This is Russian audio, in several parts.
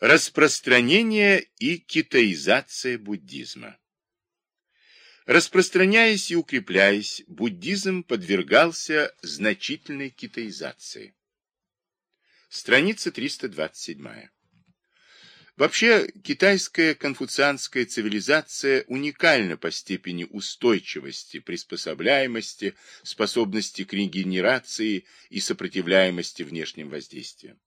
Распространение и китаизация буддизма Распространяясь и укрепляясь, буддизм подвергался значительной китаизации. Страница 327. Вообще, китайская конфуцианская цивилизация уникальна по степени устойчивости, приспособляемости, способности к регенерации и сопротивляемости внешним воздействиям.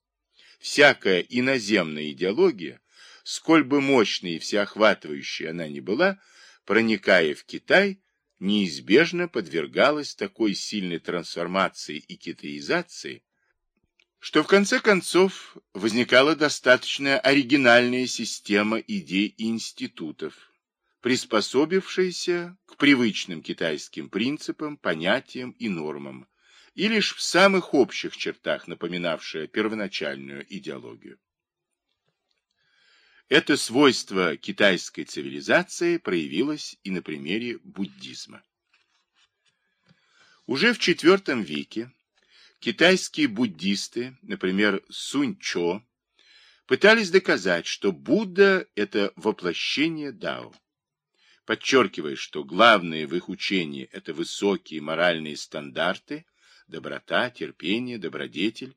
Всякая иноземная идеология, сколь бы мощной и всеохватывающей она ни была, проникая в Китай, неизбежно подвергалась такой сильной трансформации и китаизации, что в конце концов возникала достаточно оригинальная система идей и институтов, приспособившаяся к привычным китайским принципам, понятиям и нормам, и лишь в самых общих чертах напоминавшая первоначальную идеологию. Это свойство китайской цивилизации проявилось и на примере буддизма. Уже в IV веке китайские буддисты, например, Сунь-Чо, пытались доказать, что Будда – это воплощение Дао. Подчеркивая, что главное в их учении – это высокие моральные стандарты – доброта, терпение, добродетель,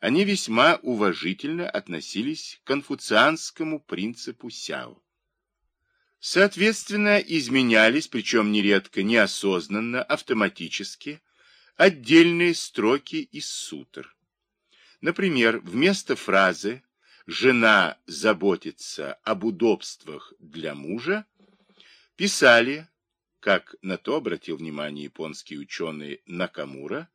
они весьма уважительно относились к конфуцианскому принципу Сяо. Соответственно, изменялись, причем нередко неосознанно, автоматически, отдельные строки из сутр. Например, вместо фразы «жена заботится об удобствах для мужа» писали, как на то обратил внимание японский ученый Накамура,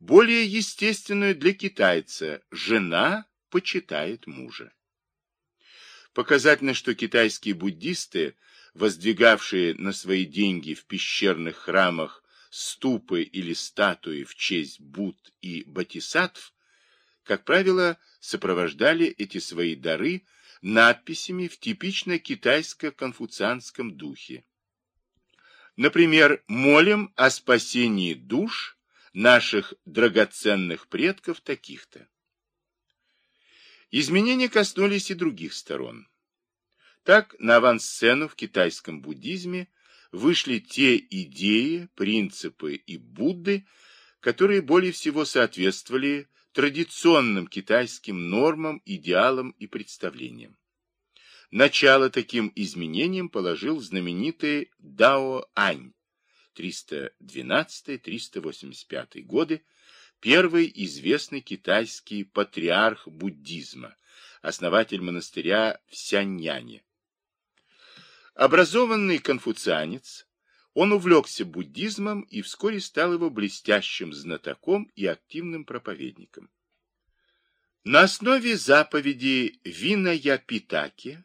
более естественную для китайца «жена почитает мужа». Показательно, что китайские буддисты, воздвигавшие на свои деньги в пещерных храмах ступы или статуи в честь Будд и Бодхисаттв, как правило, сопровождали эти свои дары надписями в типично китайско-конфуцианском духе. Например, молим о спасении душ наших драгоценных предков таких-то. Изменения коснулись и других сторон. Так на авансцену в китайском буддизме вышли те идеи, принципы и Будды, которые более всего соответствовали традиционным китайским нормам, идеалам и представлениям. Начало таким изменениям положил знаменитый Дао Ань, 312-385 годы, первый известный китайский патриарх буддизма, основатель монастыря в Сяньяне. Образованный конфуцианец, он увлекся буддизмом и вскоре стал его блестящим знатоком и активным проповедником. На основе заповеди Виная Питаки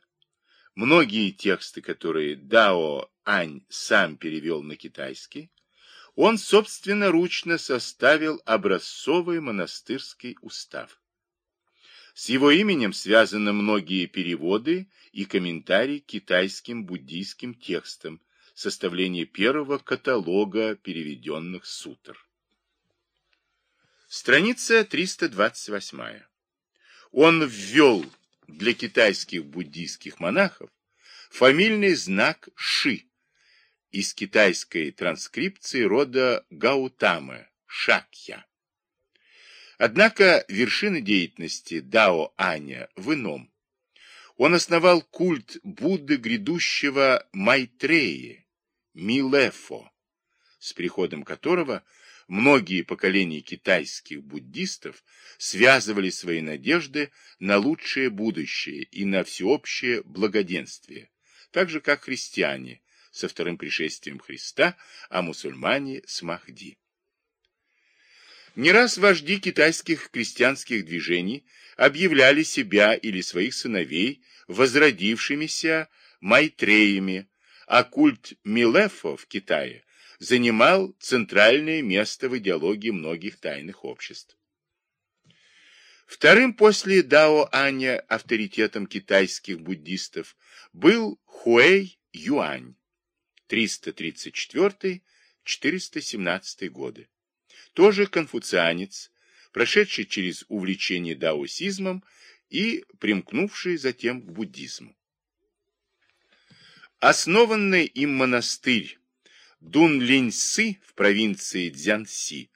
многие тексты, которые Дао Ань сам перевел на китайский, он собственноручно составил образцовый монастырский устав. С его именем связаны многие переводы и комментарии к китайским буддийским текстам, составление первого каталога переведенных сутр. Страница 328. Он ввел для китайских буддийских монахов фамильный знак Ши из китайской транскрипции рода Гаутама, Шакья. Однако вершина деятельности Дао Аня в ином. Он основал культ Будды грядущего Майтреи, Милефо, с приходом которого многие поколения китайских буддистов связывали свои надежды на лучшее будущее и на всеобщее благоденствие, так же как христиане, со вторым пришествием Христа, а мусульмане с Махди. Не раз вожди китайских крестьянских движений объявляли себя или своих сыновей возродившимися майтреями, а культ Милефо в Китае занимал центральное место в идеологии многих тайных обществ. Вторым после Дао Аня авторитетом китайских буддистов был Хуэй Юань, 334-417 годы. Тоже конфуцианец, прошедший через увлечение даосизмом и примкнувшие затем к буддизму. Основанный им монастырь Дунлиньсы в провинции Цзянси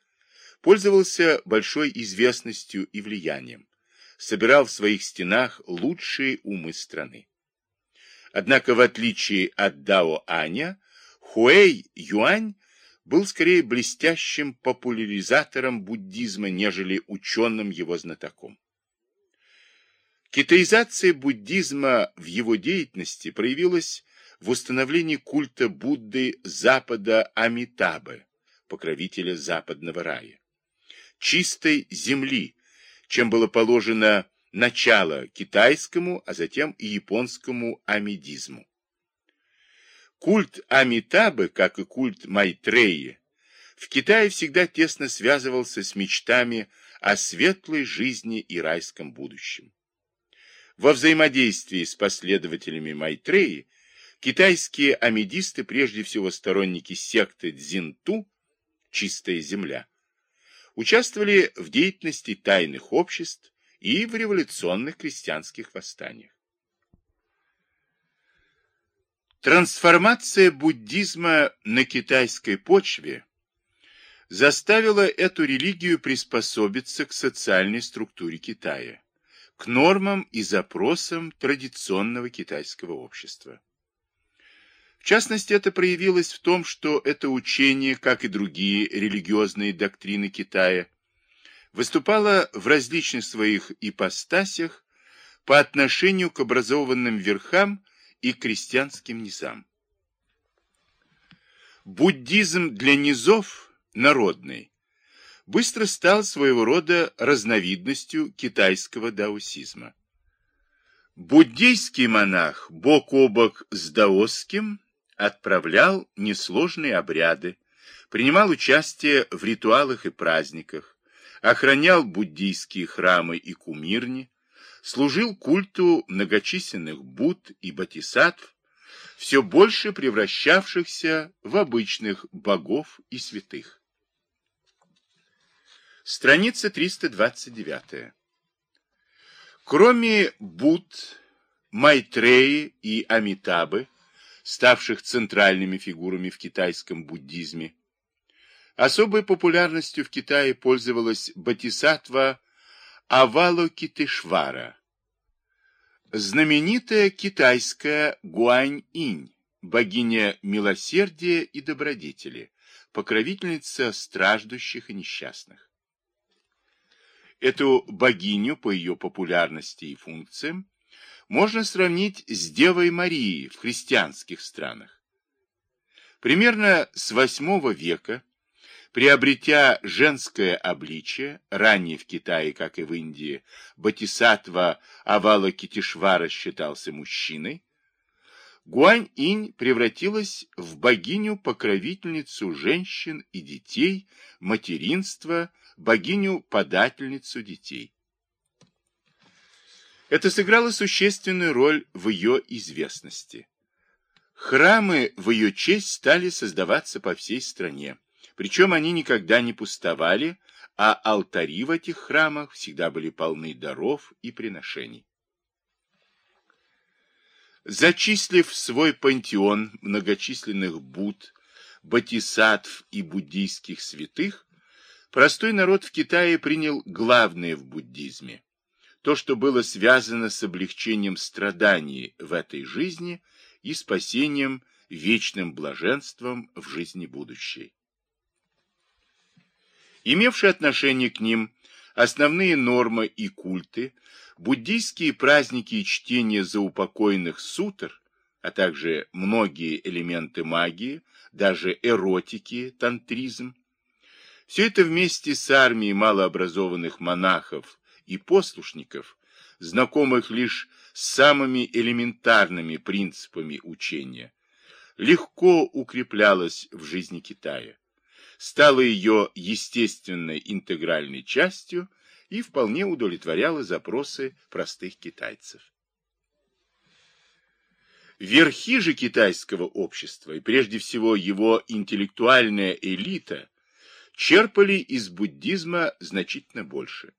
пользовался большой известностью и влиянием, собирал в своих стенах лучшие умы страны. Однако, в отличие от Дао Аня, Хуэй Юань был скорее блестящим популяризатором буддизма, нежели ученым его знатоком. Китаизация буддизма в его деятельности проявилась в установлении культа Будды Запада Амитабы, покровителя западного рая, чистой земли, чем было положено начало китайскому, а затем и японскому амидизму. Культ Амитабы, как и культ Майтреи, в Китае всегда тесно связывался с мечтами о светлой жизни и райском будущем. Во взаимодействии с последователями Майтреи китайские амидисты, прежде всего сторонники секты Цзинту, «Чистая земля», участвовали в деятельности тайных обществ и в революционных крестьянских восстаниях. Трансформация буддизма на китайской почве заставила эту религию приспособиться к социальной структуре Китая, к нормам и запросам традиционного китайского общества. В частности, это проявилось в том, что это учение, как и другие религиозные доктрины Китая, выступало в различных своих ипостасях по отношению к образованным верхам и крестьянским низам. Буддизм для низов, народный, быстро стал своего рода разновидностью китайского даосизма. Буддийский монах бок о бок с даосским отправлял несложные обряды, принимал участие в ритуалах и праздниках, охранял буддийские храмы и кумирни, служил культу многочисленных Будд и Бодхисаттв, все больше превращавшихся в обычных богов и святых. Страница 329. Кроме Будд, Майтреи и Амитабы, ставших центральными фигурами в китайском буддизме, особой популярностью в Китае пользовалась Бодхисаттва Авалокитешвара, знаменитая китайская Гуань-инь, богиня милосердия и добродетели, покровительница страждущих и несчастных. Эту богиню по ее популярности и функциям можно сравнить с Девой Марией в христианских странах. Примерно с VIII века Приобретя женское обличие, ранее в Китае, как и в Индии, Батисатва Авалокитишвара считался мужчиной, Гуань-инь превратилась в богиню-покровительницу женщин и детей, материнства, богиню-подательницу детей. Это сыграло существенную роль в ее известности. Храмы в ее честь стали создаваться по всей стране. Причем они никогда не пустовали, а алтари в этих храмах всегда были полны даров и приношений. Зачислив свой пантеон многочисленных Будд, Бодхисаттв и буддийских святых, простой народ в Китае принял главное в буддизме – то, что было связано с облегчением страданий в этой жизни и спасением вечным блаженством в жизни будущей имевшие отношение к ним основные нормы и культы, буддийские праздники и чтение заупокойных сутр, а также многие элементы магии, даже эротики, тантризм. Все это вместе с армией малообразованных монахов и послушников, знакомых лишь с самыми элементарными принципами учения, легко укреплялось в жизни Китая стала ее естественной интегральной частью и вполне удовлетворяла запросы простых китайцев. Верхи же китайского общества, и прежде всего его интеллектуальная элита, черпали из буддизма значительно больше.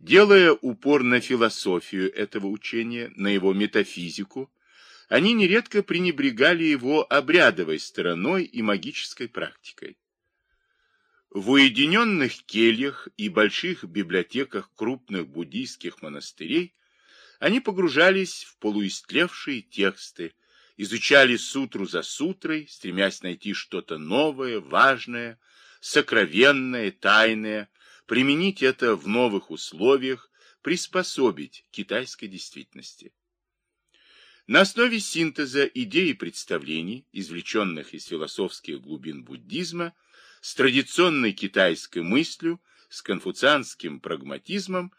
Делая упор на философию этого учения, на его метафизику, они нередко пренебрегали его обрядовой стороной и магической практикой. В уединенных кельях и больших библиотеках крупных буддийских монастырей они погружались в полуистлевшие тексты, изучали сутру за сутрой, стремясь найти что-то новое, важное, сокровенное, тайное, применить это в новых условиях, приспособить китайской действительности. На основе синтеза идей и представлений, извлеченных из философских глубин буддизма, с традиционной китайской мыслью, с конфуцианским прагматизмом,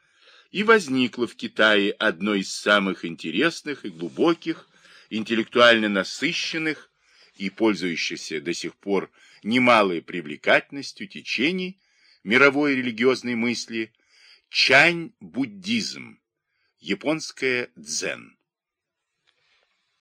и возникло в Китае одно из самых интересных и глубоких, интеллектуально насыщенных и пользующихся до сих пор немалой привлекательностью течений мировой религиозной мысли чань-буддизм, японская дзен.